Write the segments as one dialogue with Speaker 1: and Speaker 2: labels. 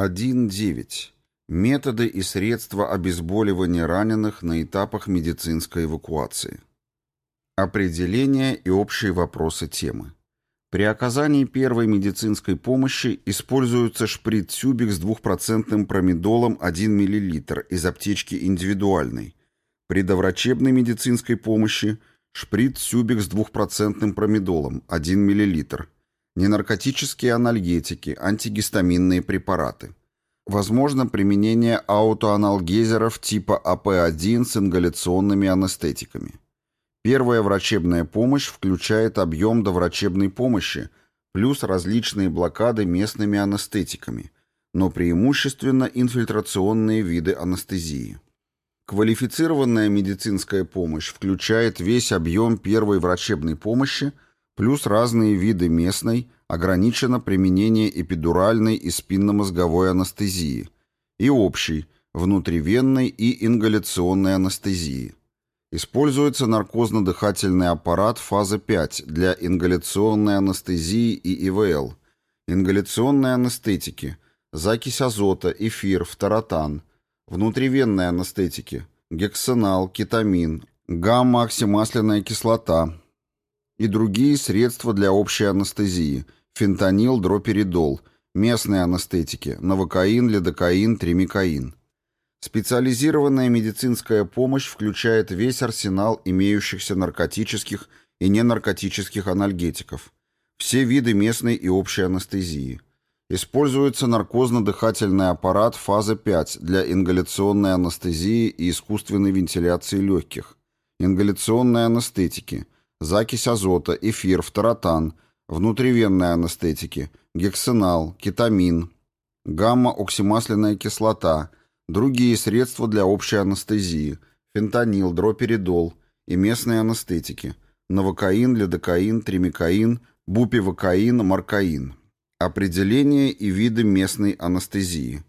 Speaker 1: 1.9. Методы и средства обезболивания раненых на этапах медицинской эвакуации. Определение и общие вопросы темы. При оказании первой медицинской помощи используется шприц-тюбик с 2% промедолом 1 мл из аптечки индивидуальной. При доврачебной медицинской помощи шприц-тюбик с 2% промедолом 1 мл. Ненаркотические анальгетики, антигистаминные препараты. Возможно применение аутоаналгезеров типа АП1 с ингаляционными анестетиками. Первая врачебная помощь включает объем доврачебной помощи плюс различные блокады местными анестетиками, но преимущественно инфильтрационные виды анестезии. Квалифицированная медицинская помощь включает весь объем первой врачебной помощи плюс разные виды местной, ограничено применение эпидуральной и спинномозговой анестезии и общей, внутривенной и ингаляционной анестезии. Используется наркозно-дыхательный аппарат фазы 5 для ингаляционной анестезии и ИВЛ, ингаляционной анестетики, закись азота, эфир, фторотан, внутривенной анестетики, гексенал, кетамин, гамма-оксимасляная кислота и другие средства для общей анестезии, фентанил, дроперидол, местные анестетики, новокаин, лидокаин, тримикаин. Специализированная медицинская помощь включает весь арсенал имеющихся наркотических и ненаркотических анальгетиков, все виды местной и общей анестезии. Используется наркозно-дыхательный аппарат фазы 5 для ингаляционной анестезии и искусственной вентиляции легких, ингаляционной анестетики, закись азота, эфир, фторотан, внутривенной анестетики, гексенал, кетамин, гамма-оксимасляная кислота – другие средства для общей анестезии, фентанил, дроперидол и местные анестетики, новокаин, лидокаин, тримикаин, бупивокаин, маркаин. Определение и виды местной анестезии.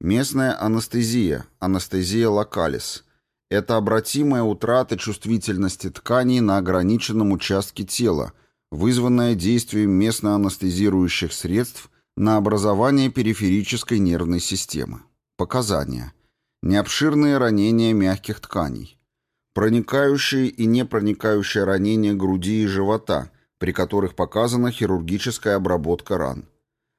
Speaker 1: Местная анестезия, анестезия локалис – это обратимая утрата чувствительности тканей на ограниченном участке тела, вызванная действием местно анестезирующих средств на образование периферической нервной системы. Показания. Необширные ранения мягких тканей. Проникающие и непроникающие ранения груди и живота, при которых показана хирургическая обработка ран.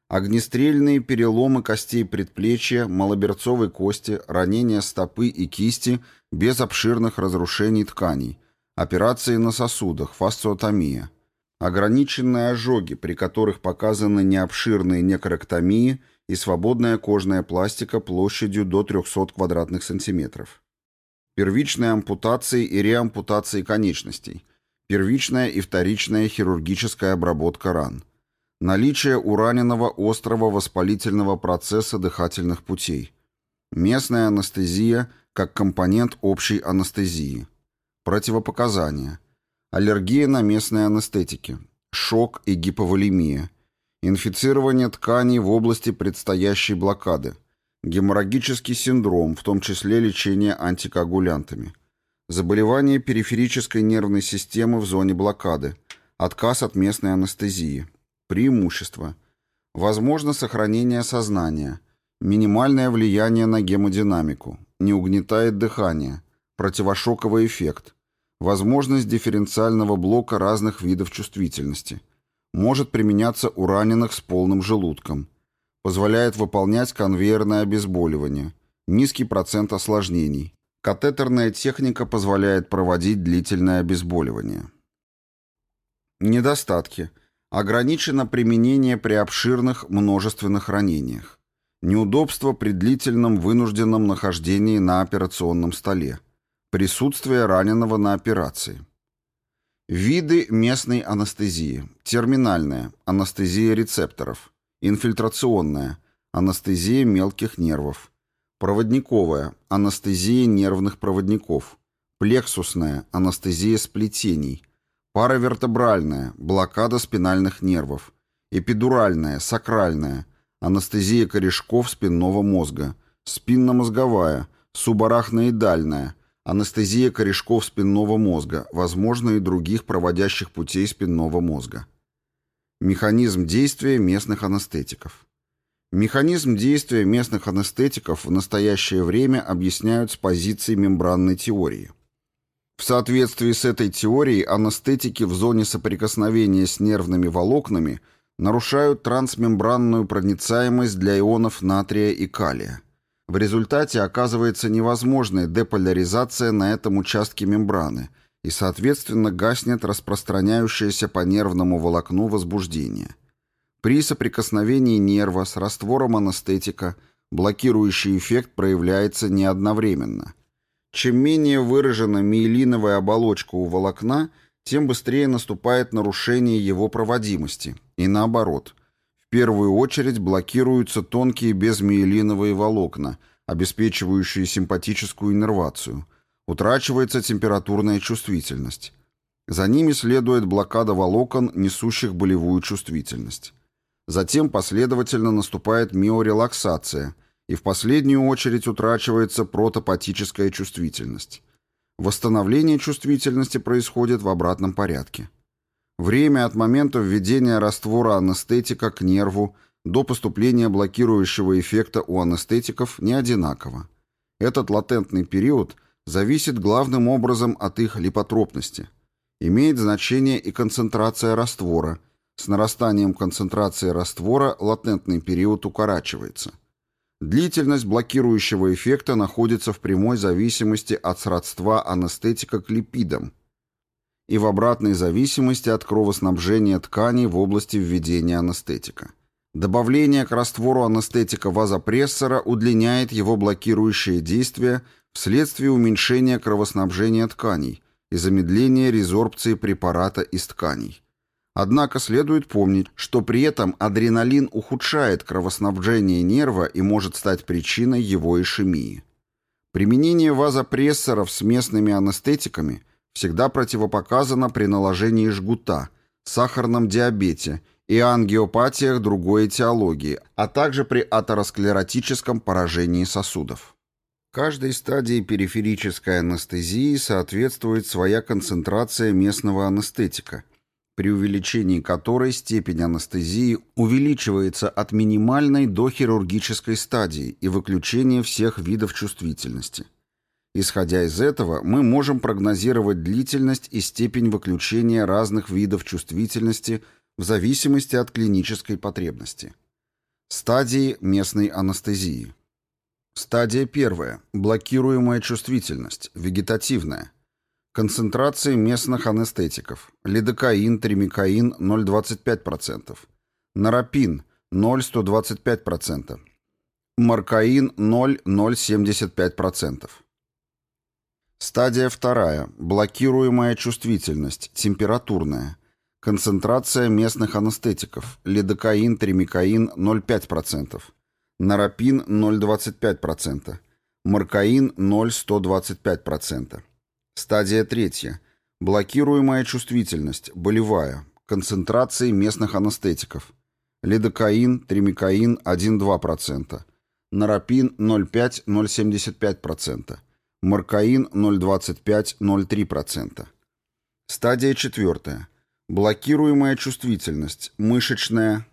Speaker 1: Огнестрельные переломы костей предплечья, малоберцовой кости, ранения стопы и кисти без обширных разрушений тканей. Операции на сосудах, фасциотомия. Ограниченные ожоги, при которых показаны необширные некроктомии и свободная кожная пластика площадью до 300 квадратных сантиметров. Первичные ампутации и реампутации конечностей. Первичная и вторичная хирургическая обработка ран. Наличие у раненого острого воспалительного процесса дыхательных путей. Местная анестезия как компонент общей анестезии. Противопоказания. Аллергия на местные анестетики. Шок и гиповолемия Инфицирование тканей в области предстоящей блокады. Геморрагический синдром, в том числе лечение антикоагулянтами. Заболевание периферической нервной системы в зоне блокады. Отказ от местной анестезии. Преимущества. Возможно сохранение сознания. Минимальное влияние на гемодинамику. Не угнетает дыхание. Противошоковый эффект. Возможность дифференциального блока разных видов чувствительности может применяться у раненых с полным желудком. Позволяет выполнять конвейерное обезболивание. Низкий процент осложнений. Катетерная техника позволяет проводить длительное обезболивание. Недостатки. Ограничено применение при обширных множественных ранениях. Неудобство при длительном вынужденном нахождении на операционном столе. Присутствие раненого на операции. Виды местной анестезии. Терминальная. Анестезия рецепторов. Инфильтрационная. Анестезия мелких нервов. Проводниковая. Анестезия нервных проводников. Плексусная. Анестезия сплетений. Паравертебральная. Блокада спинальных нервов. Эпидуральная. Сакральная. Анестезия корешков спинного мозга. Спинномозговая. Субарахноидальная анестезия корешков спинного мозга, возможно и других проводящих путей спинного мозга. Механизм действия местных анестетиков. Механизм действия местных анестетиков в настоящее время объясняют с позиции мембранной теории. В соответствии с этой теорией анестетики в зоне соприкосновения с нервными волокнами нарушают трансмембранную проницаемость для ионов натрия и калия. В результате оказывается невозможной деполяризация на этом участке мембраны и, соответственно, гаснет распространяющееся по нервному волокну возбуждение. При соприкосновении нерва с раствором анестетика блокирующий эффект проявляется не одновременно – чем менее выражена миелиновая оболочка у волокна, тем быстрее наступает нарушение его проводимости. И наоборот. В первую очередь блокируются тонкие безмиелиновые волокна, обеспечивающие симпатическую иннервацию. Утрачивается температурная чувствительность. За ними следует блокада волокон, несущих болевую чувствительность. Затем последовательно наступает миорелаксация – и в последнюю очередь утрачивается протопатическая чувствительность. Восстановление чувствительности происходит в обратном порядке. Время от момента введения раствора анестетика к нерву до поступления блокирующего эффекта у анестетиков не одинаково. Этот латентный период зависит главным образом от их липотропности. Имеет значение и концентрация раствора. С нарастанием концентрации раствора латентный период укорачивается. Длительность блокирующего эффекта находится в прямой зависимости от сродства анестетика к липидам и в обратной зависимости от кровоснабжения тканей в области введения анестетика. Добавление к раствору анестетика вазопрессора удлиняет его блокирующее действие вследствие уменьшения кровоснабжения тканей и замедления резорбции препарата из тканей. Однако следует помнить, что при этом адреналин ухудшает кровоснабжение нерва и может стать причиной его ишемии. Применение вазопрессоров с местными анестетиками всегда противопоказано при наложении жгута, сахарном диабете и ангиопатиях другой этиологии, а также при атеросклеротическом поражении сосудов. Каждой стадии периферической анестезии соответствует своя концентрация местного анестетика – при увеличении которой степень анестезии увеличивается от минимальной до хирургической стадии и выключения всех видов чувствительности. Исходя из этого, мы можем прогнозировать длительность и степень выключения разных видов чувствительности в зависимости от клинической потребности. Стадии местной анестезии. Стадия первая. Блокируемая чувствительность, вегетативная – Концентрации местных анестетиков. Лидокаин, тримикаин 0,25%. Нарапин 0,125%. Маркаин 0,075%. Стадия вторая. Блокируемая чувствительность, температурная. Концентрация местных анестетиков. Лидокаин, тримикаин 0,5%. Нарапин 0,25%. Маркаин 0,125%. Стадия третья. Блокируемая чувствительность, болевая, концентрации местных анестетиков. Лидокаин, тримикаин 1-2%. Нарапин 0,5-0,75%. Маркаин 0,25-0,3%. Стадия четвертая. Блокируемая чувствительность, мышечная,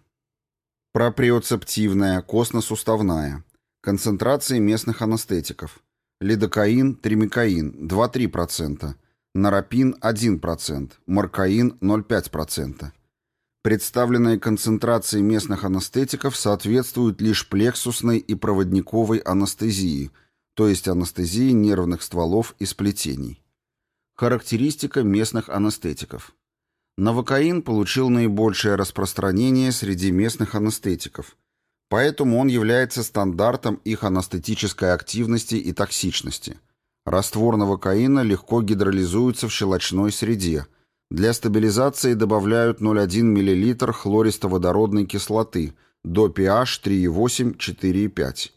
Speaker 1: проприоцептивная, костно-суставная. Концентрации местных анестетиков лидокаин, тримикаин 2-3%, нарапин 1%, маркаин 0,5%. Представленные концентрации местных анестетиков соответствуют лишь плексусной и проводниковой анестезии, то есть анестезии нервных стволов и сплетений. Характеристика местных анестетиков. Новокаин получил наибольшее распространение среди местных анестетиков – Поэтому он является стандартом их анестетической активности и токсичности. Раствор новокаина легко гидролизуется в щелочной среде. Для стабилизации добавляют 0,1 мл хлористо-водородной кислоты до pH 3,8-4,5.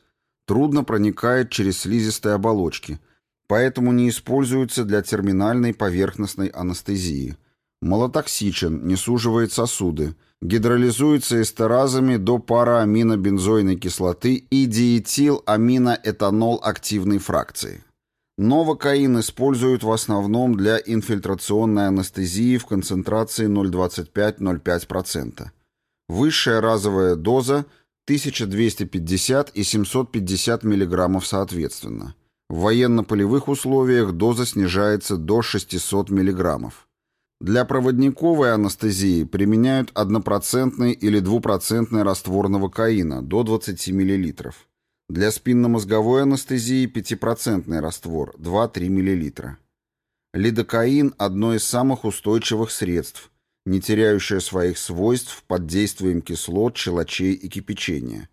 Speaker 1: Трудно проникает через слизистые оболочки, поэтому не используется для терминальной поверхностной анестезии. Малотоксичен, не суживает сосуды – гидролизуется эстеразами до парааминобензойной кислоты и диэтиламиноэтанол активной фракции. Новокаин используют в основном для инфильтрационной анестезии в концентрации 0,25-0,5%. Высшая разовая доза 1250 и 750 мг соответственно. В военно-полевых условиях доза снижается до 600 мг. Для проводниковой анестезии применяют 1% или 2% раствор новокаина до 20 мл. Для спинномозговой анестезии 5% раствор 2-3 мл. Лидокаин – одно из самых устойчивых средств, не теряющее своих свойств под действием кислот, щелочей и кипячения.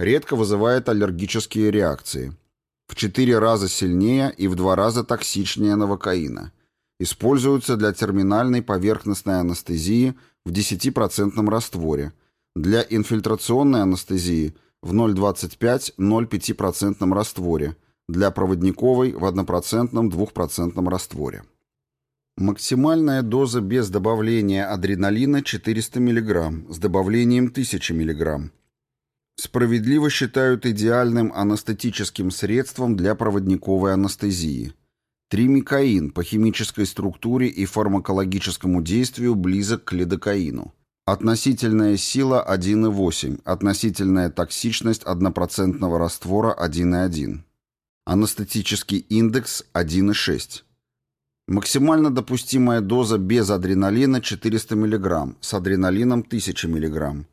Speaker 1: Редко вызывает аллергические реакции. В 4 раза сильнее и в 2 раза токсичнее новокаина. Используется для терминальной поверхностной анестезии в 10% растворе, для инфильтрационной анестезии в 0,25-0,5% растворе – для проводниковой в 1%-2% растворе. Максимальная доза без добавления адреналина 400 мг, с добавлением 1000 мг. Справедливо считают идеальным анестетическим средством для проводниковой анестезии. Тримикаин по химической структуре и фармакологическому действию близок к лидокаину. Относительная сила 1,8, относительная токсичность 1% раствора 1,1. Анестетический индекс 1,6. Максимально допустимая доза без адреналина 400 мг, с адреналином 1000 мг.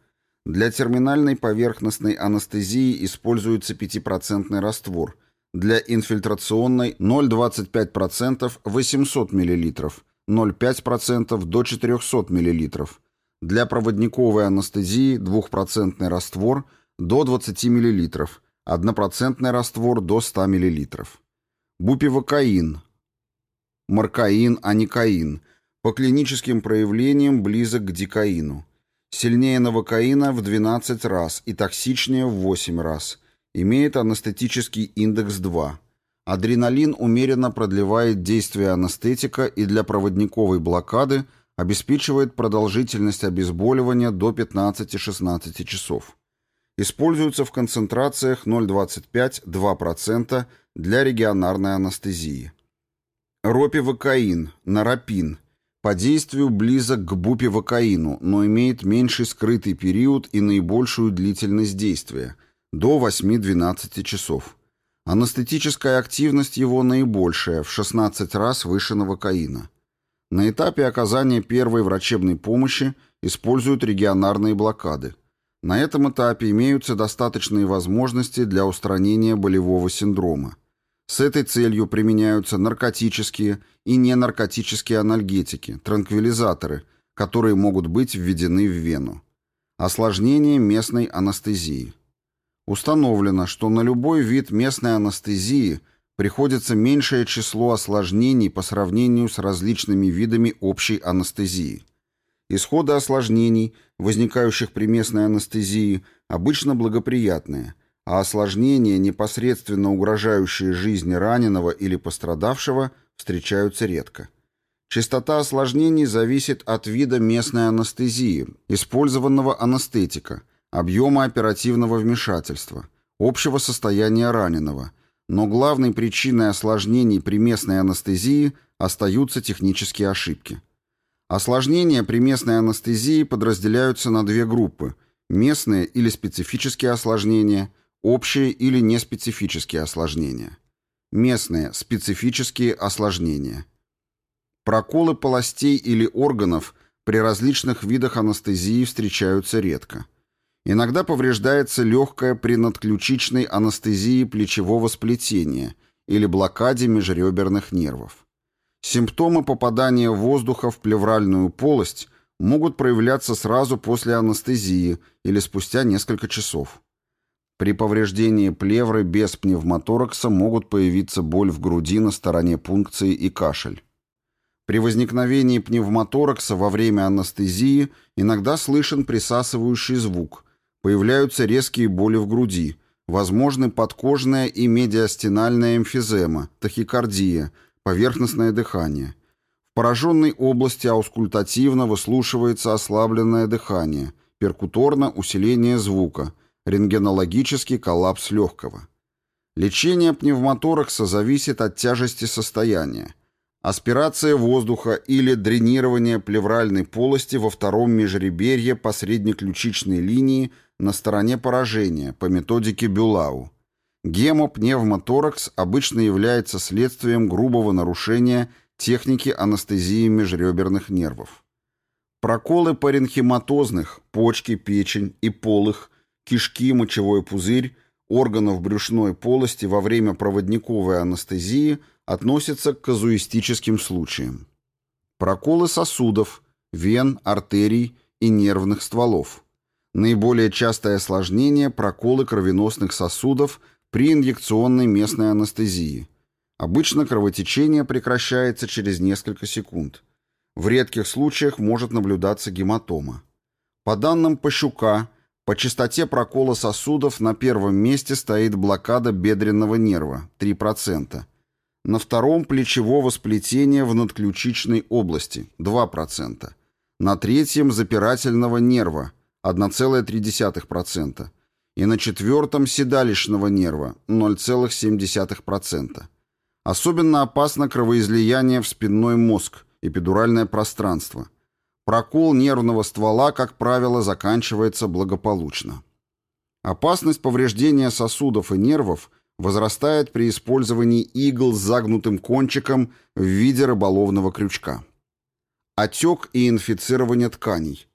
Speaker 1: Для терминальной поверхностной анестезии используется 5% раствор, для инфильтрационной 0,25% 800 мл, 0,5% до 400 мл. Для проводниковой анестезии 2% раствор до 20 мл, Однопроцентный раствор до 100 мл. Бупивокаин, маркаин, аникаин. По клиническим проявлениям близок к дикаину. Сильнее новокаина в 12 раз и токсичнее в 8 раз. Имеет анестетический индекс 2. Адреналин умеренно продлевает действие анестетика и для проводниковой блокады обеспечивает продолжительность обезболивания до 15-16 часов. Используется в концентрациях 0,25-2% для регионарной анестезии. Ропивокаин, нарапин. По действию близок к бупивокаину, но имеет меньший скрытый период и наибольшую длительность действия – до 8-12 часов. Анестетическая активность его наибольшая, в 16 раз выше новокаина. На этапе оказания первой врачебной помощи используют регионарные блокады – на этом этапе имеются достаточные возможности для устранения болевого синдрома. С этой целью применяются наркотические и ненаркотические анальгетики, транквилизаторы, которые могут быть введены в вену. Осложнение местной анестезии. Установлено, что на любой вид местной анестезии приходится меньшее число осложнений по сравнению с различными видами общей анестезии – Исходы осложнений, возникающих при местной анестезии, обычно благоприятные, а осложнения, непосредственно угрожающие жизни раненого или пострадавшего, встречаются редко. Частота осложнений зависит от вида местной анестезии, использованного анестетика, объема оперативного вмешательства, общего состояния раненого, но главной причиной осложнений при местной анестезии остаются технические ошибки. Осложнения при местной анестезии подразделяются на две группы – местные или специфические осложнения, общие или неспецифические осложнения. Местные – специфические осложнения. Проколы полостей или органов при различных видах анестезии встречаются редко. Иногда повреждается легкая при надключичной анестезии плечевого сплетения или блокаде межреберных нервов. Симптомы попадания воздуха в плевральную полость могут проявляться сразу после анестезии или спустя несколько часов. При повреждении плевры без пневмоторакса могут появиться боль в груди на стороне пункции и кашель. При возникновении пневмоторакса во время анестезии иногда слышен присасывающий звук, появляются резкие боли в груди, возможны подкожная и медиастинальная эмфизема, тахикардия – поверхностное дыхание. В пораженной области аускультативно выслушивается ослабленное дыхание, перкуторно усиление звука, рентгенологический коллапс легкого. Лечение пневмоторакса зависит от тяжести состояния. аспирация воздуха или дренирование плевральной полости во втором межреберье по среднеключичной линии на стороне поражения по методике Бюлау. Гемопневмоторакс обычно является следствием грубого нарушения техники анестезии межреберных нервов. Проколы паренхематозных, почки, печень и полых, кишки, мочевой пузырь, органов брюшной полости во время проводниковой анестезии относятся к казуистическим случаям. Проколы сосудов, вен, артерий и нервных стволов. Наиболее частое осложнение – проколы кровеносных сосудов при инъекционной местной анестезии. Обычно кровотечение прекращается через несколько секунд. В редких случаях может наблюдаться гематома. По данным Пащука, по частоте прокола сосудов на первом месте стоит блокада бедренного нерва – 3%. На втором – плечевого сплетения в надключичной области – 2%. На третьем – запирательного нерва – 1,3%. И на четвертом – седалищного нерва – 0,7%. Особенно опасно кровоизлияние в спинной мозг, эпидуральное пространство – Прокол нервного ствола, как правило, заканчивается благополучно. Опасность повреждения сосудов и нервов возрастает при использовании игл с загнутым кончиком в виде рыболовного крючка. Отек и инфицирование тканей.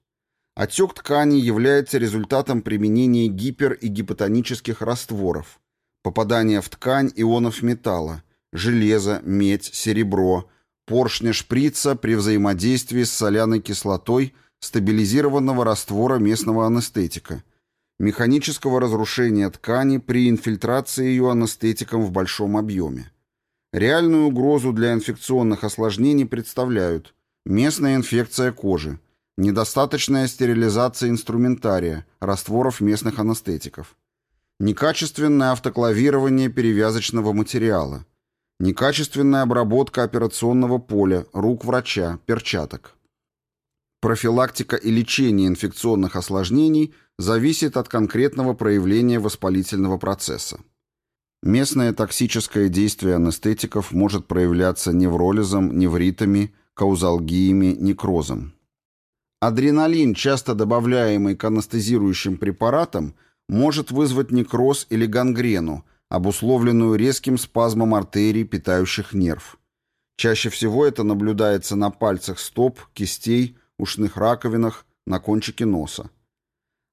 Speaker 1: Отек тканей является результатом применения гипер- и гипотонических растворов, попадания в ткань ионов металла, железа, медь, серебро – поршня шприца при взаимодействии с соляной кислотой стабилизированного раствора местного анестетика, механического разрушения ткани при инфильтрации ее анестетиком в большом объеме. Реальную угрозу для инфекционных осложнений представляют местная инфекция кожи, недостаточная стерилизация инструментария, растворов местных анестетиков, некачественное автоклавирование перевязочного материала – Некачественная обработка операционного поля, рук врача, перчаток. Профилактика и лечение инфекционных осложнений зависит от конкретного проявления воспалительного процесса. Местное токсическое действие анестетиков может проявляться невролизом, невритами, каузалгиями, некрозом. Адреналин, часто добавляемый к анестезирующим препаратам, может вызвать некроз или гангрену, обусловленную резким спазмом артерий, питающих нерв. Чаще всего это наблюдается на пальцах стоп, кистей, ушных раковинах, на кончике носа.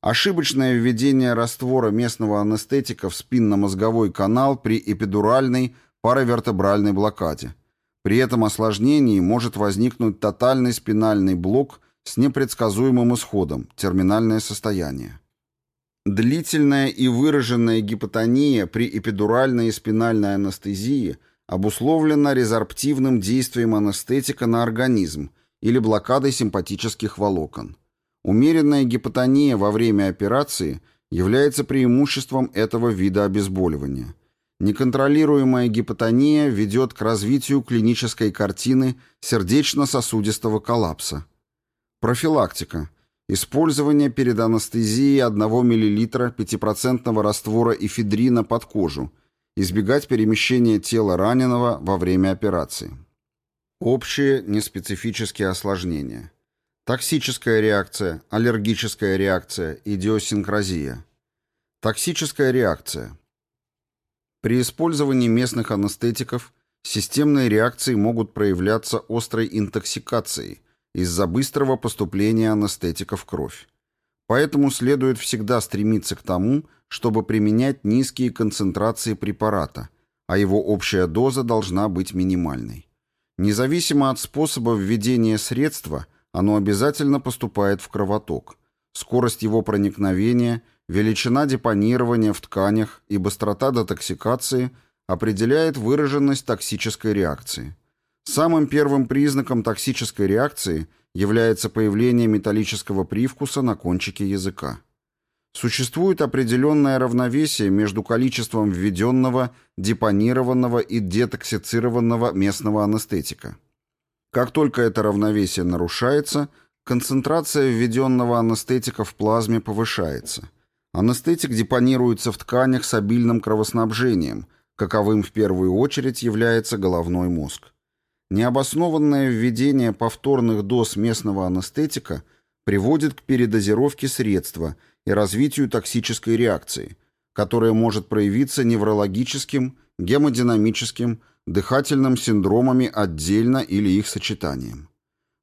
Speaker 1: Ошибочное введение раствора местного анестетика в спинномозговой канал при эпидуральной паравертебральной блокаде. При этом осложнении может возникнуть тотальный спинальный блок с непредсказуемым исходом, терминальное состояние. Длительная и выраженная гипотония при эпидуральной и спинальной анестезии обусловлена резорптивным действием анестетика на организм или блокадой симпатических волокон. Умеренная гипотония во время операции является преимуществом этого вида обезболивания. Неконтролируемая гипотония ведет к развитию клинической картины сердечно-сосудистого коллапса. Профилактика – Использование перед анестезией 1 мл 5% раствора эфедрина под кожу. Избегать перемещения тела раненого во время операции. Общие неспецифические осложнения. Токсическая реакция, аллергическая реакция, идиосинкразия. Токсическая реакция. При использовании местных анестетиков системные реакции могут проявляться острой интоксикацией – из-за быстрого поступления анестетика в кровь. Поэтому следует всегда стремиться к тому, чтобы применять низкие концентрации препарата, а его общая доза должна быть минимальной. Независимо от способа введения средства, оно обязательно поступает в кровоток. Скорость его проникновения, величина депонирования в тканях и быстрота детоксикации определяет выраженность токсической реакции. Самым первым признаком токсической реакции является появление металлического привкуса на кончике языка. Существует определенное равновесие между количеством введенного, депонированного и детоксицированного местного анестетика. Как только это равновесие нарушается, концентрация введенного анестетика в плазме повышается. Анестетик депонируется в тканях с обильным кровоснабжением, каковым в первую очередь является головной мозг. Необоснованное введение повторных доз местного анестетика приводит к передозировке средства и развитию токсической реакции, которая может проявиться неврологическим, гемодинамическим, дыхательным синдромами отдельно или их сочетанием.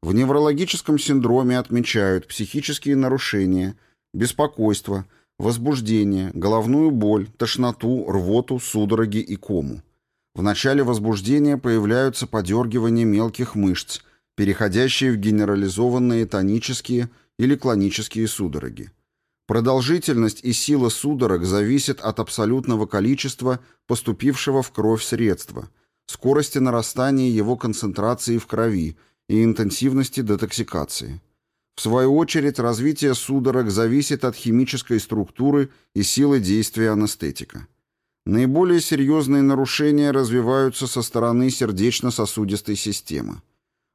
Speaker 1: В неврологическом синдроме отмечают психические нарушения, беспокойство, возбуждение, головную боль, тошноту, рвоту, судороги и кому. В начале возбуждения появляются подергивания мелких мышц, переходящие в генерализованные тонические или клонические судороги. Продолжительность и сила судорог зависит от абсолютного количества поступившего в кровь средства, скорости нарастания его концентрации в крови и интенсивности детоксикации. В свою очередь, развитие судорог зависит от химической структуры и силы действия анестетика. Наиболее серьезные нарушения развиваются со стороны сердечно-сосудистой системы.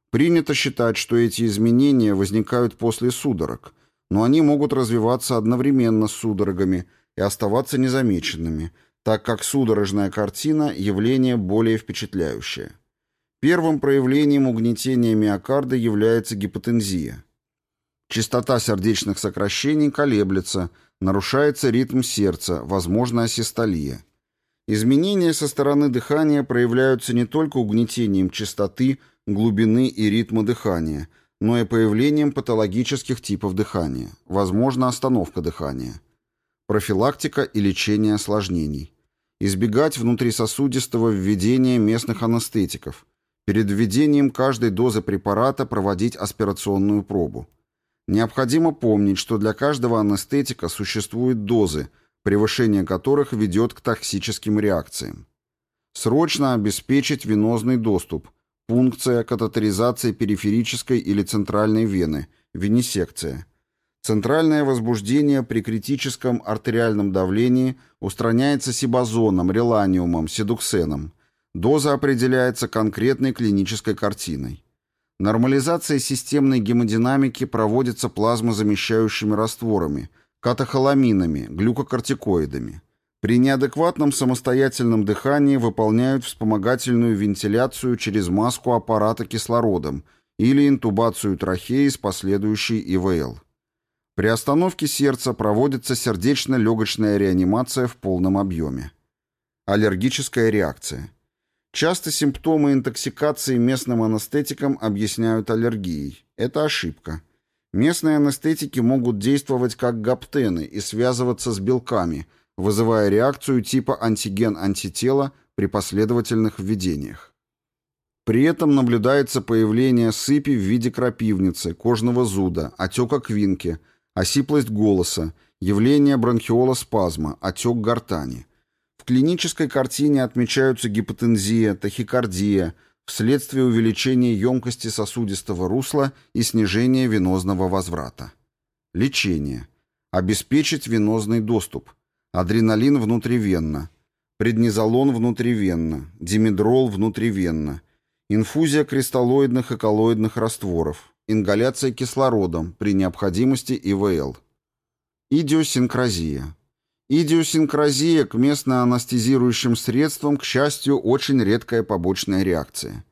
Speaker 1: Принято считать, что эти изменения возникают после судорог, но они могут развиваться одновременно с судорогами и оставаться незамеченными, так как судорожная картина – явление более впечатляющее. Первым проявлением угнетения миокарда является гипотензия. Частота сердечных сокращений колеблется, нарушается ритм сердца, возможна асистолия. Изменения со стороны дыхания проявляются не только угнетением частоты, глубины и ритма дыхания, но и появлением патологических типов дыхания, возможно остановка дыхания. Профилактика и лечение осложнений. Избегать внутрисосудистого введения местных анестетиков – Перед введением каждой дозы препарата проводить аспирационную пробу. Необходимо помнить, что для каждого анестетика существуют дозы, превышение которых ведет к токсическим реакциям. Срочно обеспечить венозный доступ, пункция, катетеризация периферической или центральной вены, венесекция. Центральное возбуждение при критическом артериальном давлении устраняется сибазоном, реланиумом, седуксеном – Доза определяется конкретной клинической картиной. Нормализация системной гемодинамики проводится плазмозамещающими растворами, катехоламинами, глюкокортикоидами. При неадекватном самостоятельном дыхании выполняют вспомогательную вентиляцию через маску аппарата кислородом или интубацию трахеи с последующей ИВЛ. При остановке сердца проводится сердечно-легочная реанимация в полном объеме. Аллергическая реакция. Часто симптомы интоксикации местным анестетиком объясняют аллергией. Это ошибка. Местные анестетики могут действовать как гаптены и связываться с белками, вызывая реакцию типа антиген-антитела при последовательных введениях. При этом наблюдается появление сыпи в виде крапивницы, кожного зуда, отека квинки, осиплость голоса, явление бронхиолоспазма, отек гортани. В клинической картине отмечаются гипотензия, тахикардия вследствие увеличения емкости сосудистого русла и снижения венозного возврата. Лечение. Обеспечить венозный доступ. Адреналин внутривенно. Преднизолон внутривенно. Димедрол внутривенно. Инфузия кристаллоидных и коллоидных растворов. Ингаляция кислородом при необходимости ИВЛ. Идиосинкразия. Идиосинкразия к местно-анестезирующим средствам, к счастью, очень редкая побочная реакция.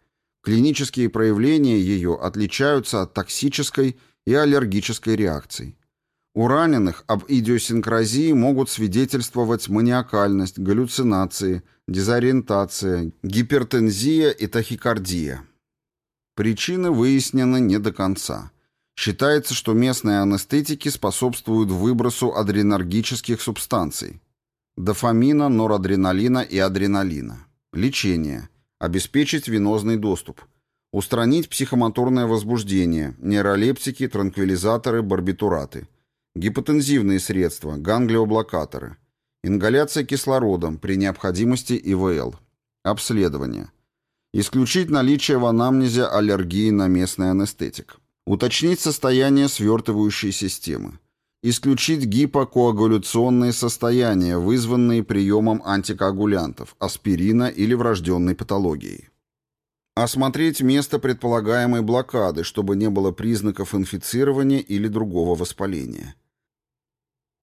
Speaker 1: Клинические проявления ее отличаются от токсической и аллергической реакций. У раненых об идиосинкразии могут свидетельствовать маниакальность, галлюцинации, дезориентация, гипертензия и тахикардия. Причины выяснены не до конца. Считается, что местные анестетики способствуют выбросу адренергических субстанций – дофамина, норадреналина и адреналина. Лечение. Обеспечить венозный доступ. Устранить психомоторное возбуждение, нейролептики, транквилизаторы, барбитураты. Гипотензивные средства, ганглиоблокаторы. Ингаляция кислородом, при необходимости ИВЛ. Обследование. Исключить наличие в анамнезе аллергии на местный анестетик. Уточнить состояние свертывающей системы. Исключить гипокоагуляционные состояния, вызванные приемом антикоагулянтов, аспирина или врожденной патологией. Осмотреть место предполагаемой блокады, чтобы не было признаков инфицирования или другого воспаления.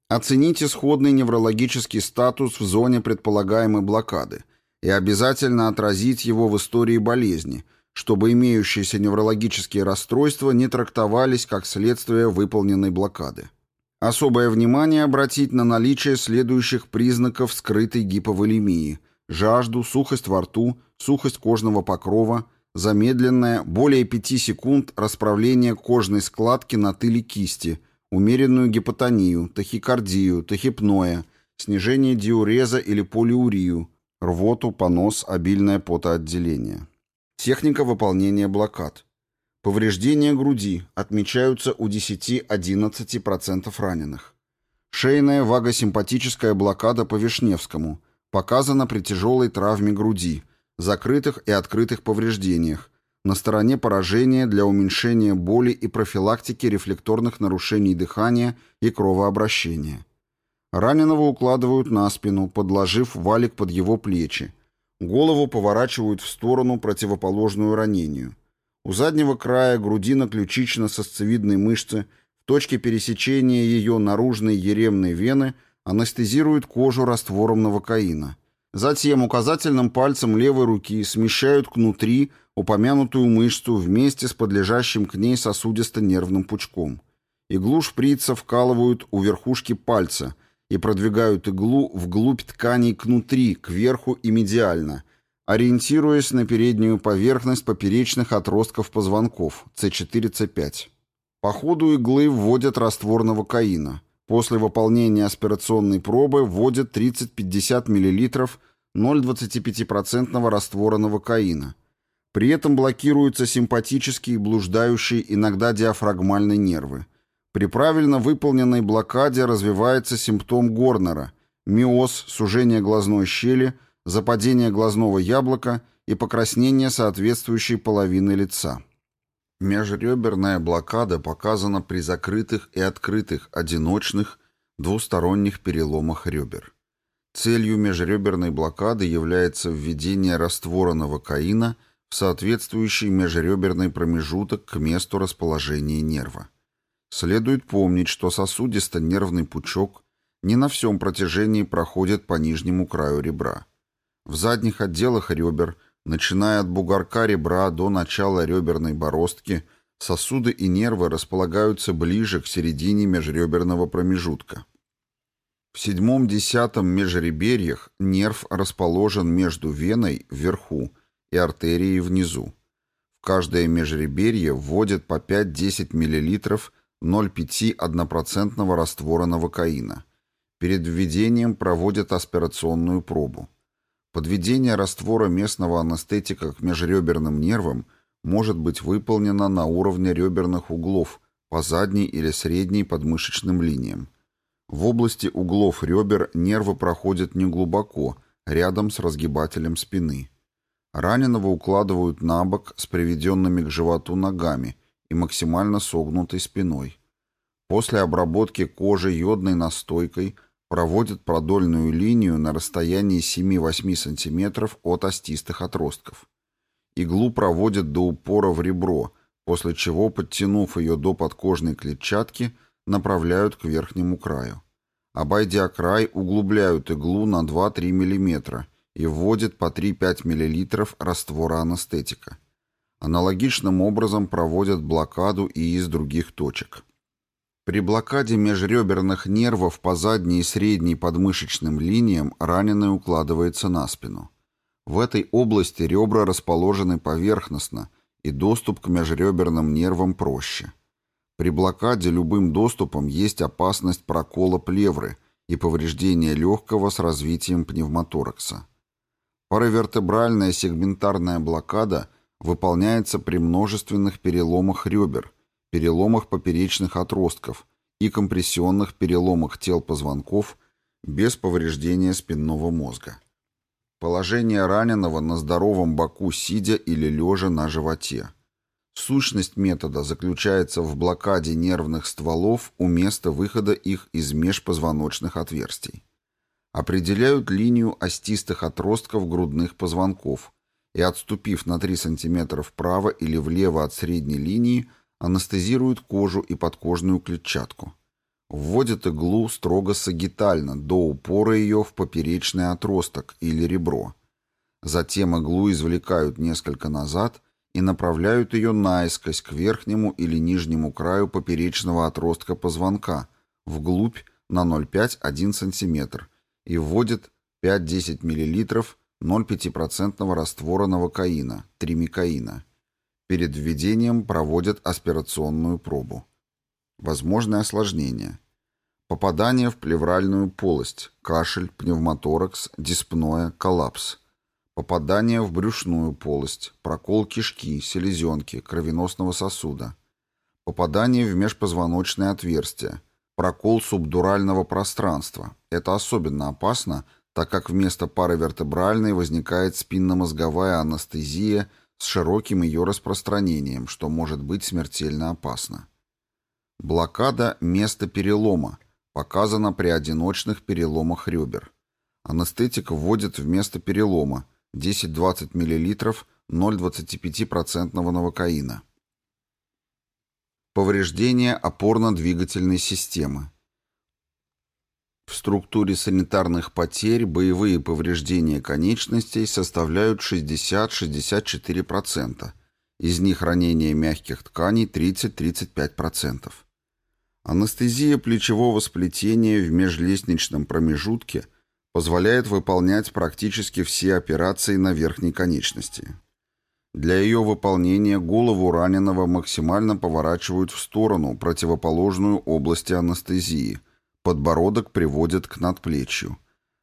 Speaker 1: Оценить исходный неврологический статус в зоне предполагаемой блокады и обязательно отразить его в истории болезни – чтобы имеющиеся неврологические расстройства не трактовались как следствие выполненной блокады. Особое внимание обратить на наличие следующих признаков скрытой гиповолемии – жажду, сухость во рту, сухость кожного покрова, замедленное, более 5 секунд расправление кожной складки на тыле кисти, умеренную гипотонию, тахикардию, тахипноя, снижение диуреза или полиурию, рвоту, понос, обильное потоотделение. Техника выполнения блокад. Повреждения груди отмечаются у 10-11% раненых. Шейная вагосимпатическая блокада по Вишневскому показана при тяжелой травме груди, закрытых и открытых повреждениях, на стороне поражения для уменьшения боли и профилактики рефлекторных нарушений дыхания и кровообращения. Раненого укладывают на спину, подложив валик под его плечи. Голову поворачивают в сторону, противоположную ранению. У заднего края грудино-ключично-сосцевидной мышцы в точке пересечения ее наружной еремной вены анестезируют кожу раствором новокаина. Затем указательным пальцем левой руки смещают кнутри упомянутую мышцу вместе с подлежащим к ней сосудисто-нервным пучком. Иглу шприца вкалывают у верхушки пальца – и продвигают иглу вглубь тканей кнутри, кверху и медиально, ориентируясь на переднюю поверхность поперечных отростков позвонков С4-С5. По ходу иглы вводят раствор новокаина. После выполнения аспирационной пробы вводят 30-50 мл 0,25% раствора новокаина. При этом блокируются симпатические блуждающие иногда диафрагмальные нервы. При правильно выполненной блокаде развивается симптом Горнера – миоз, сужение глазной щели, западение глазного яблока и покраснение соответствующей половины лица. Межреберная блокада показана при закрытых и открытых одиночных двусторонних переломах ребер. Целью межреберной блокады является введение раствора новокаина в соответствующий межреберный промежуток к месту расположения нерва. Следует помнить, что сосудисто-нервный пучок не на всем протяжении проходит по нижнему краю ребра. В задних отделах ребер, начиная от бугорка ребра до начала реберной бороздки, сосуды и нервы располагаются ближе к середине межреберного промежутка. В седьмом-десятом межреберьях нерв расположен между веной вверху и артерией внизу. В каждое межреберье вводят по 5-10 мл 0,5-1% раствора новокаина. Перед введением проводят аспирационную пробу. Подведение раствора местного анестетика к межреберным нервам может быть выполнено на уровне реберных углов по задней или средней подмышечным линиям. В области углов ребер нервы проходят неглубоко, рядом с разгибателем спины. Раненого укладывают на бок с приведенными к животу ногами – и максимально согнутой спиной. После обработки кожи йодной настойкой проводят продольную линию на расстоянии 7-8 см от остистых отростков. Иглу проводят до упора в ребро, после чего, подтянув ее до подкожной клетчатки, направляют к верхнему краю. Обойдя край, углубляют иглу на 2-3 мм и вводят по 3-5 мл раствора анестетика. Аналогичным образом проводят блокаду и из других точек. При блокаде межреберных нервов по задней и средней подмышечным линиям раненый укладывается на спину. В этой области ребра расположены поверхностно, и доступ к межреберным нервам проще. При блокаде любым доступом есть опасность прокола плевры и повреждения легкого с развитием пневмоторакса. Паравертебральная сегментарная блокада выполняется при множественных переломах ребер, переломах поперечных отростков и компрессионных переломах тел позвонков без повреждения спинного мозга. Положение раненого на здоровом боку сидя или лежа на животе. Сущность метода заключается в блокаде нервных стволов у места выхода их из межпозвоночных отверстий. Определяют линию остистых отростков грудных позвонков – и, отступив на 3 см вправо или влево от средней линии, анестезируют кожу и подкожную клетчатку. Вводят иглу строго сагитально, до упора ее в поперечный отросток или ребро. Затем иглу извлекают несколько назад и направляют ее наискось к верхнему или нижнему краю поперечного отростка позвонка, вглубь на 0,5-1 см и вводят 5-10 мл 0,5% раствора новокаина, тримикаина. Перед введением проводят аспирационную пробу. Возможное осложнение. Попадание в плевральную полость, кашель, пневмоторакс, диспноя, коллапс. Попадание в брюшную полость, прокол кишки, селезенки, кровеносного сосуда. Попадание в межпозвоночное отверстие, прокол субдурального пространства. Это особенно опасно, так как вместо паравертебральной возникает спинномозговая анестезия с широким ее распространением, что может быть смертельно опасно. Блокада места перелома показана при одиночных переломах ребер. Анестетик вводит вместо перелома 10-20 мл 0,25% новокаина. Повреждение опорно-двигательной системы. В структуре санитарных потерь боевые повреждения конечностей составляют 60-64%, из них ранение мягких тканей 30-35%. Анестезия плечевого сплетения в межлестничном промежутке позволяет выполнять практически все операции на верхней конечности. Для ее выполнения голову раненого максимально поворачивают в сторону, противоположную области анестезии. Подбородок приводят к надплечью.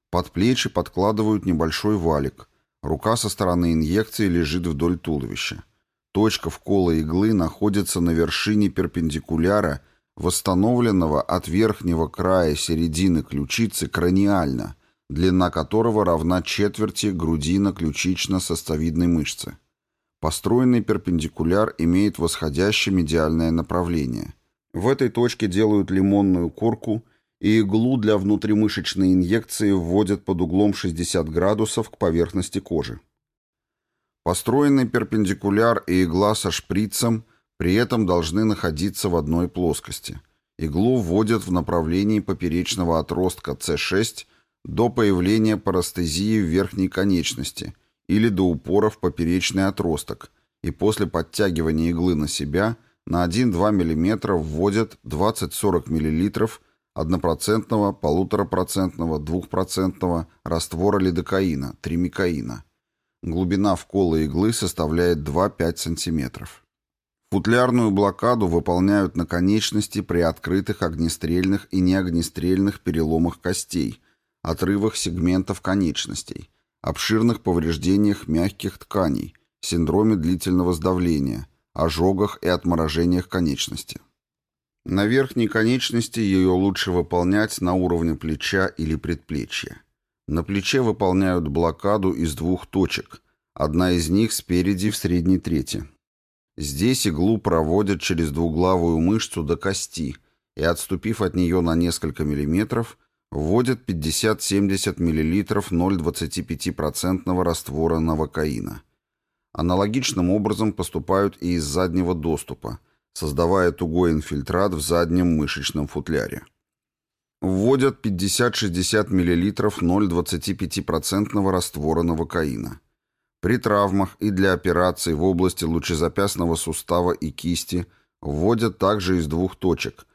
Speaker 1: Под плечи подкладывают небольшой валик. Рука со стороны инъекции лежит вдоль туловища. Точка вкола иглы находится на вершине перпендикуляра – восстановленного от верхнего края середины ключицы краниально, длина которого равна четверти грудино-ключично-состовидной мышцы. Построенный перпендикуляр имеет восходящее медиальное направление. В этой точке делают лимонную корку и иглу для внутримышечной инъекции вводят под углом 60 градусов к поверхности кожи. Построенный перпендикуляр и игла со шприцем – при этом должны находиться в одной плоскости. Иглу вводят в направлении поперечного отростка С6 до появления парастезии в верхней конечности или до упора в поперечный отросток, и после подтягивания иглы на себя на 1-2 мм вводят 20-40 мл 1%, 1,5%, 2% раствора лидокаина, тримикаина. Глубина вкола иглы составляет 2-5 см. Футлярную блокаду выполняют на конечности при открытых огнестрельных и неогнестрельных переломах костей, отрывах сегментов конечностей, обширных повреждениях мягких тканей, синдроме длительного сдавления, ожогах и отморожениях конечности. На верхней конечности ее лучше выполнять на уровне плеча или предплечья. На плече выполняют блокаду из двух точек, одна из них спереди в средней трети. Здесь иглу проводят через двуглавую мышцу до кости и, отступив от нее на несколько миллиметров, вводят 50-70 мл 0,25% раствора новокаина. Аналогичным образом поступают и из заднего доступа, создавая тугой инфильтрат в заднем мышечном футляре. Вводят 50-60 мл 0,25% раствора новокаина. При травмах и для операций в области лучезапястного сустава и кисти вводят также из двух точек.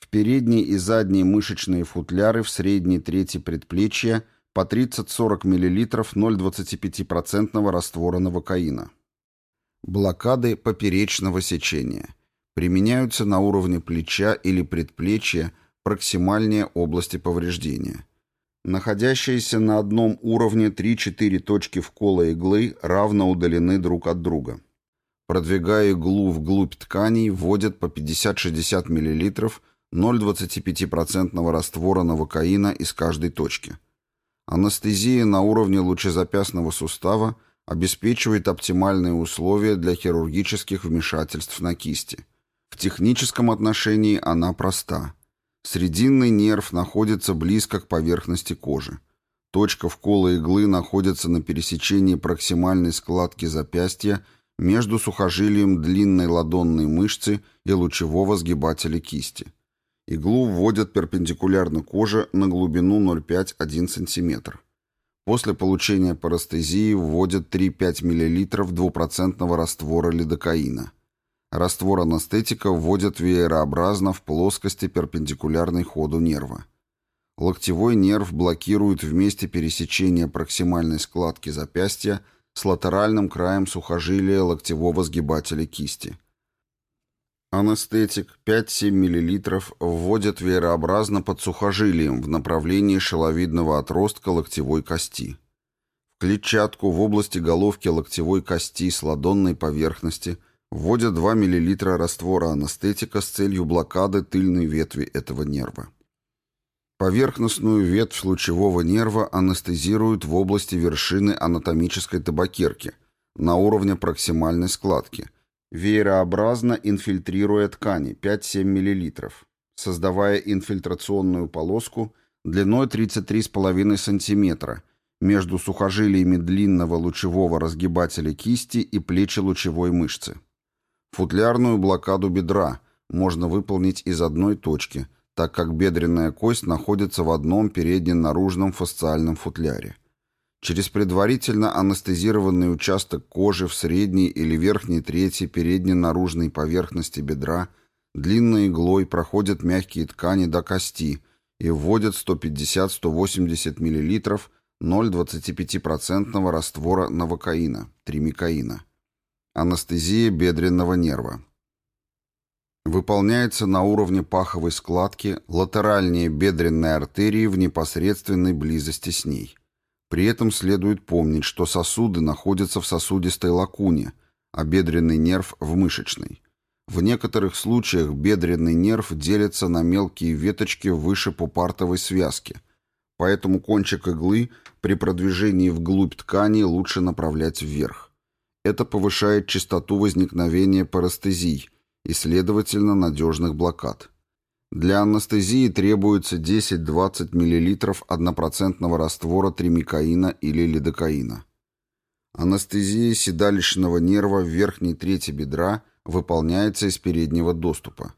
Speaker 1: В передние и задние мышечные футляры в средней трети предплечья по 30-40 мл 0,25% раствора новокаина. Блокады поперечного сечения. Применяются на уровне плеча или предплечья проксимальнее области повреждения. Находящиеся на одном уровне 3-4 точки вкола иглы равно удалены друг от друга. Продвигая иглу вглубь тканей, вводят по 50-60 мл 0,25% раствора новокаина из каждой точки. Анестезия на уровне лучезапястного сустава обеспечивает оптимальные условия для хирургических вмешательств на кисти. В техническом отношении она проста – Срединный нерв находится близко к поверхности кожи. Точка вкола иглы находится на пересечении проксимальной складки запястья между сухожилием длинной ладонной мышцы и лучевого сгибателя кисти. Иглу вводят перпендикулярно коже на глубину 0,5-1 см. После получения парестезии вводят 3-5 мл двупроцентного раствора лидокаина. Раствор анестетика вводят веерообразно в плоскости перпендикулярной ходу нерва. Локтевой нерв блокируют в месте пересечения проксимальной складки запястья с латеральным краем сухожилия локтевого сгибателя кисти. Анестетик 5-7 мл вводят веерообразно под сухожилием в направлении шеловидного отростка локтевой кости. В клетчатку в области головки локтевой кости с ладонной поверхности – Вводят 2 мл раствора анестетика с целью блокады тыльной ветви этого нерва. Поверхностную ветвь лучевого нерва анестезируют в области вершины анатомической табакерки на уровне проксимальной складки, веерообразно инфильтрируя ткани 5-7 мл, создавая инфильтрационную полоску длиной 33,5 см между сухожилиями длинного лучевого разгибателя кисти и плечи лучевой мышцы. Футлярную блокаду бедра можно выполнить из одной точки, так как бедренная кость находится в одном передне-наружном фасциальном футляре. Через предварительно анестезированный участок кожи в средней или верхней трети передне-наружной поверхности бедра длинной иглой проходят мягкие ткани до кости и вводят 150-180 мл 0,25% раствора новокаина, тримикаина. Анестезия бедренного нерва. Выполняется на уровне паховой складки, латеральнее бедренной артерии в непосредственной близости с ней. При этом следует помнить, что сосуды находятся в сосудистой лакуне, а бедренный нерв в мышечной. В некоторых случаях бедренный нерв делится на мелкие веточки выше пупартовой связки, поэтому кончик иглы при продвижении вглубь ткани лучше направлять вверх. Это повышает частоту возникновения парестезий и, следовательно, надежных блокад. Для анестезии требуется 10-20 мл однопроцентного раствора тримикаина или лидокаина. Анестезия седалищного нерва в верхней трети бедра выполняется из переднего доступа.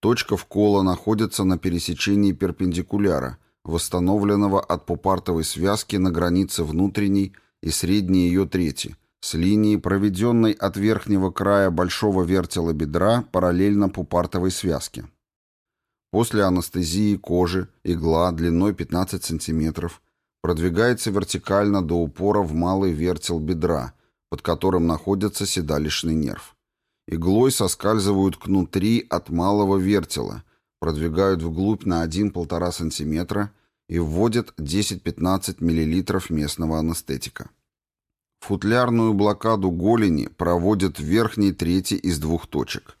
Speaker 1: Точка вкола находится на пересечении перпендикуляра, восстановленного от пупартовой связки на границе внутренней и средней ее трети – с линии, проведенной от верхнего края большого вертела бедра параллельно пупартовой связке. После анестезии кожи игла длиной 15 см продвигается вертикально до упора в малый вертел бедра, под которым находится седалищный нерв. Иглой соскальзывают кнутри от малого вертела, продвигают вглубь на 1-1,5 см и вводят 10-15 мл местного анестетика. Футлярную блокаду голени проводят в верхней трети из двух точек.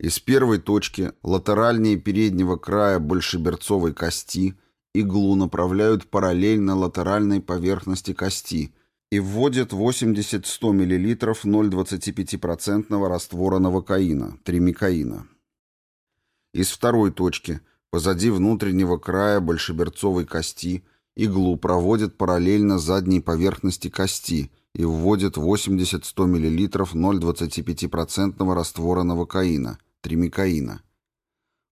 Speaker 1: Из первой точки, латеральнее переднего края большеберцовой кости, иглу направляют параллельно латеральной поверхности кости и вводят 80-100 мл 0,25% раствора новокаина, тримикаина. Из второй точки, позади внутреннего края большеберцовой кости, иглу проводят параллельно задней поверхности кости – и вводит 80-100 мл 0,25% раствора новокаина, тримикаина.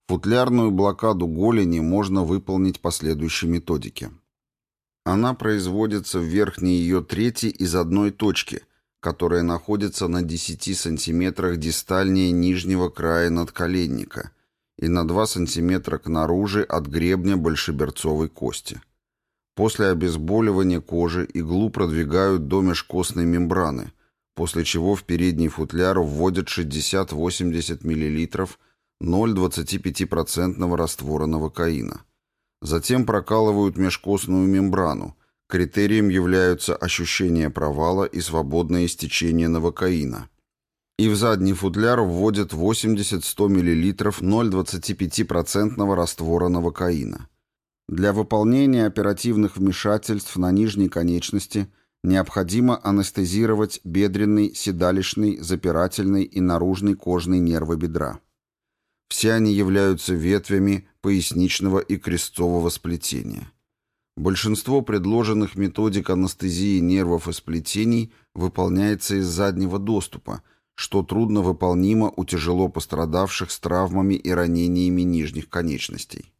Speaker 1: Футлярную блокаду голени можно выполнить по следующей методике. Она производится в верхней ее трети из одной точки, которая находится на 10 см дистальнее нижнего края надколенника и на 2 см к наружи от гребня большеберцовой кости. После обезболивания кожи иглу продвигают до межкостной мембраны, после чего в передний футляр вводят 60-80 мл 0,25% раствора новокаина. Затем прокалывают межкостную мембрану. Критерием являются ощущение провала и свободное истечение новокаина. И в задний футляр вводят 80-100 мл 0,25% раствора новокаина. Для выполнения оперативных вмешательств на нижней конечности необходимо анестезировать бедренный, седалищный, запирательный и наружный кожный нервы бедра. Все они являются ветвями поясничного и крестцового сплетения. Большинство предложенных методик анестезии нервов и сплетений выполняется из заднего доступа, что трудно выполнимо у тяжело пострадавших с травмами и ранениями нижних конечностей.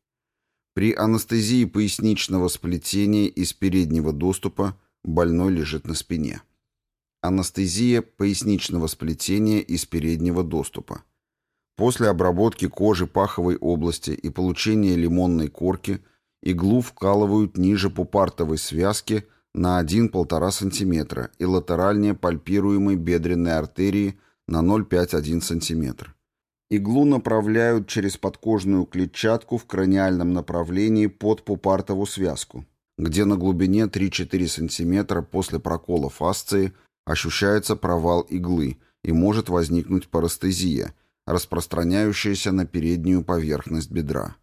Speaker 1: При анестезии поясничного сплетения из переднего доступа больной лежит на спине. Анестезия поясничного сплетения из переднего доступа. После обработки кожи паховой области и получения лимонной корки иглу вкалывают ниже пупартовой связки на 1-1,5 см и латеральнее пальпируемой бедренной артерии на 0,5-1 см. Иглу направляют через подкожную клетчатку в краниальном направлении под пупартову связку, где на глубине 3-4 см после прокола фасции ощущается провал иглы и может возникнуть парестезия, распространяющаяся на переднюю поверхность бедра.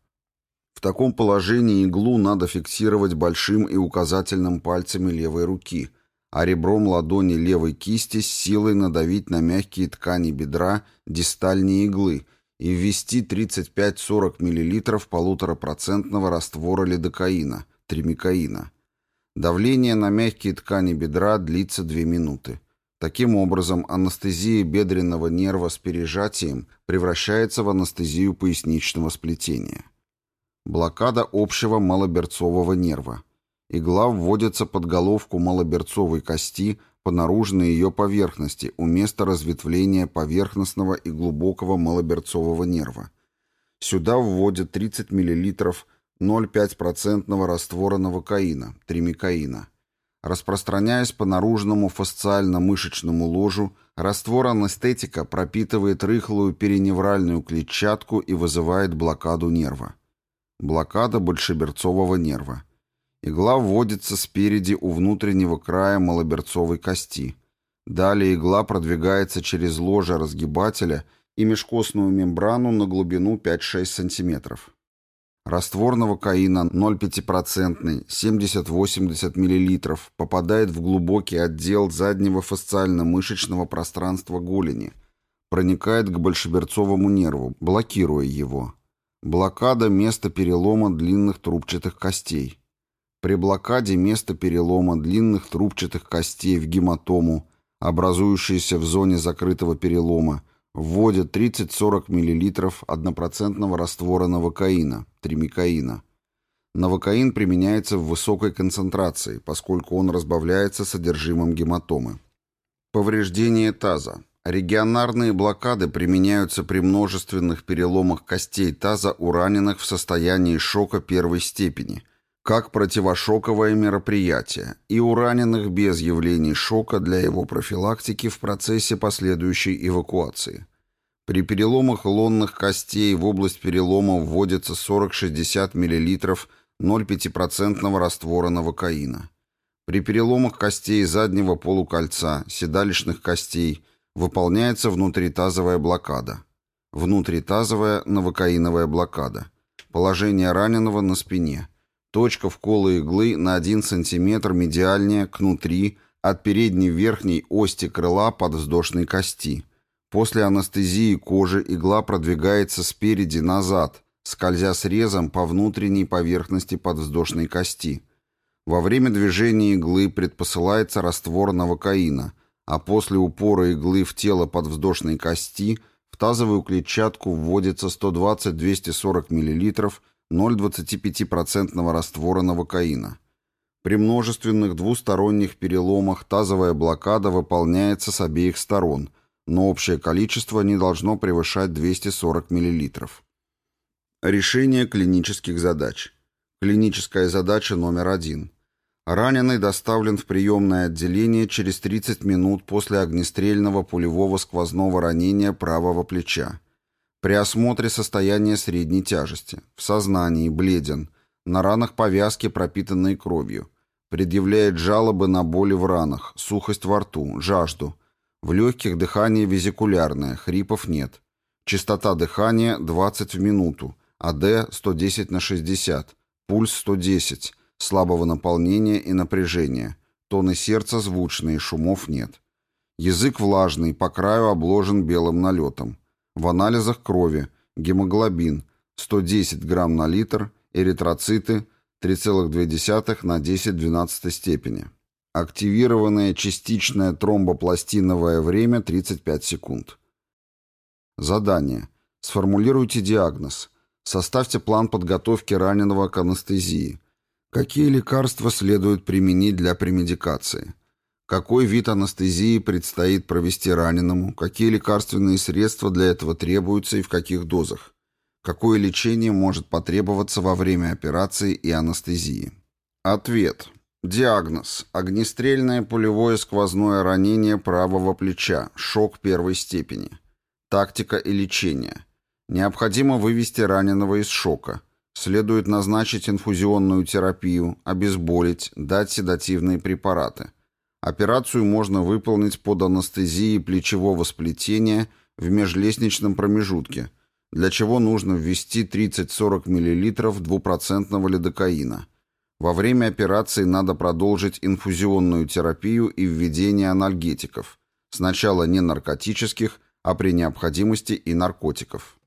Speaker 1: В таком положении иглу надо фиксировать большим и указательным пальцами левой руки – а ребром ладони левой кисти с силой надавить на мягкие ткани бедра дистальные иглы и ввести 35-40 мл полуторапроцентного раствора лидокаина, тримикаина. Давление на мягкие ткани бедра длится 2 минуты. Таким образом, анестезия бедренного нерва с пережатием превращается в анестезию поясничного сплетения. Блокада общего малоберцового нерва – Игла вводится под головку малоберцовой кости по наружной ее поверхности у места разветвления поверхностного и глубокого малоберцового нерва. Сюда вводят 30 мл 0,5% раствора новокаина, тримикаина. Распространяясь по наружному фасциально-мышечному ложу, раствор анестетика пропитывает рыхлую переневральную клетчатку и вызывает блокаду нерва. Блокада большеберцового нерва. Игла вводится спереди у внутреннего края малоберцовой кости. Далее игла продвигается через ложе разгибателя и межкостную мембрану на глубину 5-6 см. Раствор новокаина 0,5%, 70-80 мл, попадает в глубокий отдел заднего фасциально-мышечного пространства голени, проникает к большеберцовому нерву, блокируя его. Блокада – места перелома длинных трубчатых костей. При блокаде место перелома длинных трубчатых костей в гематому, образующейся в зоне закрытого перелома, вводят 30-40 мл однопроцентного раствора новокаина, тримикаина. Новокаин применяется в высокой концентрации, поскольку он разбавляется содержимым гематомы. Повреждение таза. Регионарные блокады применяются при множественных переломах костей таза у раненых в состоянии шока первой степени – как противошоковое мероприятие и у раненых без явлений шока для его профилактики в процессе последующей эвакуации. При переломах лонных костей в область перелома вводится 40-60 мл 0,5% раствора новокаина. При переломах костей заднего полукольца, седалищных костей выполняется внутритазовая блокада. Внутритазовая новокаиновая блокада. Положение раненого на спине – Точка вкола иглы на 1 см медиальнее к внутри от передней верхней ости крыла подвздошной кости. После анестезии кожи игла продвигается спереди назад, скользя срезом по внутренней поверхности подвздошной кости. Во время движения иглы предпосылается раствор новокаина, а после упора иглы в тело подвздошной кости в тазовую клетчатку вводится 120-240 мл 0,25% раствора новокаина. При множественных двусторонних переломах тазовая блокада выполняется с обеих сторон, но общее количество не должно превышать 240 мл. Решение клинических задач. Клиническая задача номер один. Раненый доставлен в приемное отделение через 30 минут после огнестрельного пулевого сквозного ранения правого плеча. При осмотре состояния средней тяжести. В сознании, бледен. На ранах повязки, пропитанные кровью. Предъявляет жалобы на боли в ранах, сухость во рту, жажду. В легких дыхание визикулярное, хрипов нет. Частота дыхания 20 в минуту, АД 110 на 60, пульс 110, слабого наполнения и напряжения. Тоны сердца звучные, шумов нет. Язык влажный, по краю обложен белым налетом. В анализах крови гемоглобин 110 грамм на литр, эритроциты 3,2 на 10-12 степени. Активированное частичное тромбопластиновое время 35 секунд. Задание. Сформулируйте диагноз. Составьте план подготовки раненого к анестезии. Какие лекарства следует применить для премедикации? Какой вид анестезии предстоит провести раненому? Какие лекарственные средства для этого требуются и в каких дозах? Какое лечение может потребоваться во время операции и анестезии? Ответ. Диагноз. Огнестрельное пулевое сквозное ранение правого плеча. Шок первой степени. Тактика и лечение. Необходимо вывести раненого из шока. Следует назначить инфузионную терапию, обезболить, дать седативные препараты. Операцию можно выполнить под анестезией плечевого сплетения в межлестничном промежутке, для чего нужно ввести 30-40 мл двупроцентного лидокаина. Во время операции надо продолжить инфузионную терапию и введение анальгетиков, сначала не наркотических, а при необходимости и наркотиков.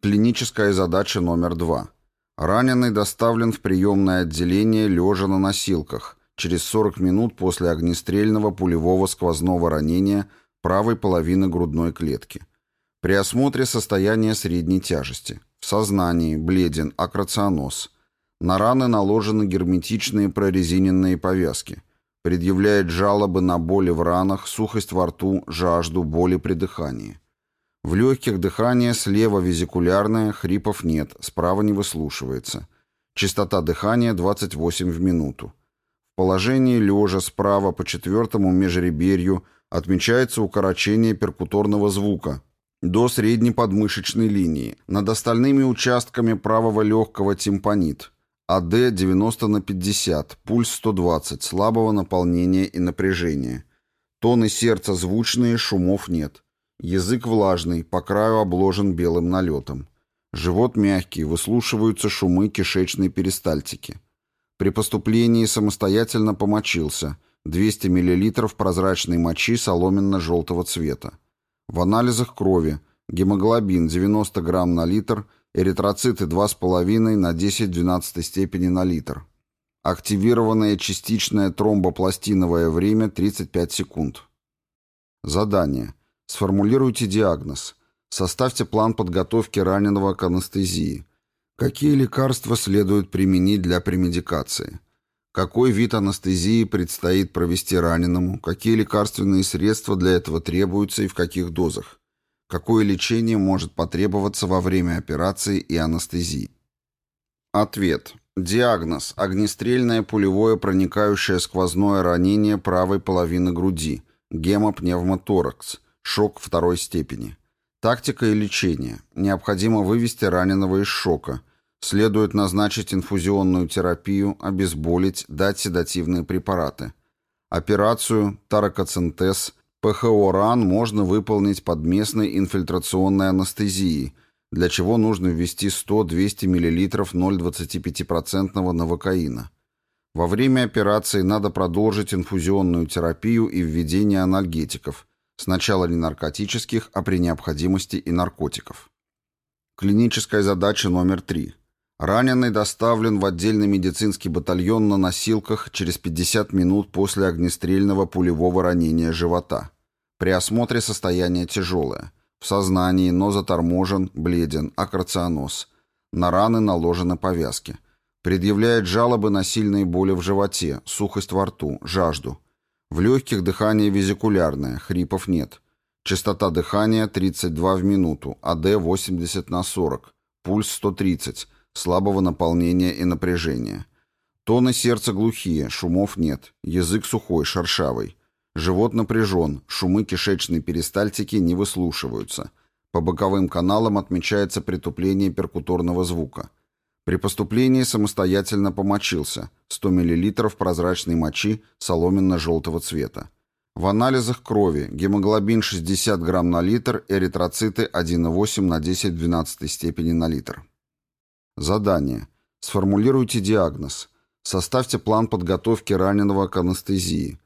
Speaker 1: Клиническая задача номер два. Раненый доставлен в приемное отделение лежа на носилках через 40 минут после огнестрельного пулевого сквозного ранения правой половины грудной клетки. При осмотре состояния средней тяжести. В сознании, бледен, акрационоз. На раны наложены герметичные прорезиненные повязки. Предъявляет жалобы на боли в ранах, сухость во рту, жажду, боли при дыхании. В легких дыхание слева визикулярное, хрипов нет, справа не выслушивается. Частота дыхания 28 в минуту. Положении лежа справа по четвертому межреберью отмечается укорочение перкуторного звука до средней подмышечной линии. Над остальными участками правого легкого тимпанит. АД 90 на 50, пульс 120, слабого наполнения и напряжения. Тоны сердца звучные, шумов нет. Язык влажный, по краю обложен белым налетом. Живот мягкий, выслушиваются шумы кишечной перистальтики. При поступлении самостоятельно помочился. 200 мл прозрачной мочи соломенно-желтого цвета. В анализах крови гемоглобин 90 грамм на литр, эритроциты 2,5 на 10-12 степени на литр. Активированное частичное тромбопластиновое время 35 секунд. Задание. Сформулируйте диагноз. Составьте план подготовки раненого к анестезии. Какие лекарства следует применить для премедикации? Какой вид анестезии предстоит провести раненому? Какие лекарственные средства для этого требуются и в каких дозах? Какое лечение может потребоваться во время операции и анестезии? Ответ. Диагноз. Огнестрельное пулевое проникающее сквозное ранение правой половины груди. Гемопневмоторакс Шок второй степени. Тактика и лечение. Необходимо вывести раненого из шока. Следует назначить инфузионную терапию, обезболить, дать седативные препараты. Операцию, таракоцентез, ПХО-ран можно выполнить под местной инфильтрационной анестезией, для чего нужно ввести 100-200 мл 0,25% новокаина. Во время операции надо продолжить инфузионную терапию и введение анальгетиков, Сначала не наркотических, а при необходимости и наркотиков. Клиническая задача номер три. Раненый доставлен в отдельный медицинский батальон на носилках через 50 минут после огнестрельного пулевого ранения живота. При осмотре состояние тяжелое. В сознании, но заторможен, бледен, акрационоз. На раны наложены повязки. Предъявляет жалобы на сильные боли в животе, сухость во рту, жажду. В легких дыхание визикулярное, хрипов нет. Частота дыхания 32 в минуту, АД 80 на 40, пульс 130, слабого наполнения и напряжения. Тоны сердца глухие, шумов нет, язык сухой, шершавый. Живот напряжен, шумы кишечной перистальтики не выслушиваются. По боковым каналам отмечается притупление перкуторного звука. При поступлении самостоятельно помочился. 100 мл прозрачной мочи соломенно-желтого цвета. В анализах крови гемоглобин 60 грамм на литр, эритроциты 1,8 на 10-12 степени на литр. Задание. Сформулируйте диагноз. Составьте план подготовки раненого к анестезии.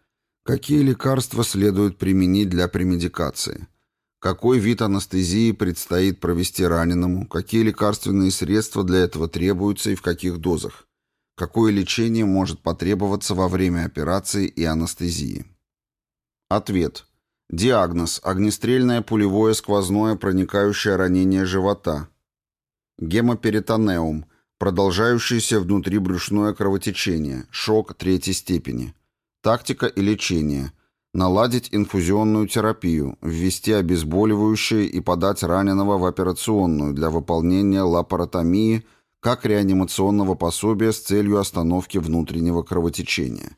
Speaker 1: Какие лекарства следует применить для премедикации? Какой вид анестезии предстоит провести раненому, какие лекарственные средства для этого требуются и в каких дозах, какое лечение может потребоваться во время операции и анестезии. Ответ. Диагноз – огнестрельное пулевое сквозное проникающее ранение живота. Гемоперитонеум, продолжающееся внутрибрюшное кровотечение, шок третьей степени. Тактика и лечение. Наладить инфузионную терапию, ввести обезболивающее и подать раненого в операционную для выполнения лапаротомии как реанимационного пособия с целью остановки внутреннего кровотечения.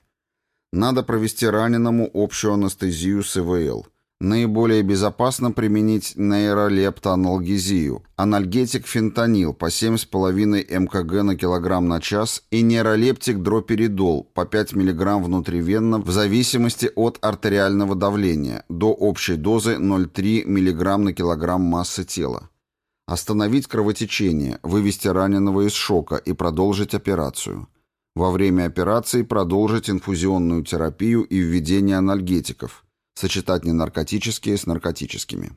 Speaker 1: Надо провести раненому общую анестезию с ИВЛ. Наиболее безопасно применить нейролептоанальгезию, анальгетик фентанил по 7,5 мкг на килограмм на час и нейролептик дроперидол по 5 мг внутривенно в зависимости от артериального давления до общей дозы 0,3 мг на килограмм массы тела. Остановить кровотечение, вывести раненого из шока и продолжить операцию. Во время операции продолжить инфузионную терапию и введение анальгетиков, сочетать ненаркотические с наркотическими.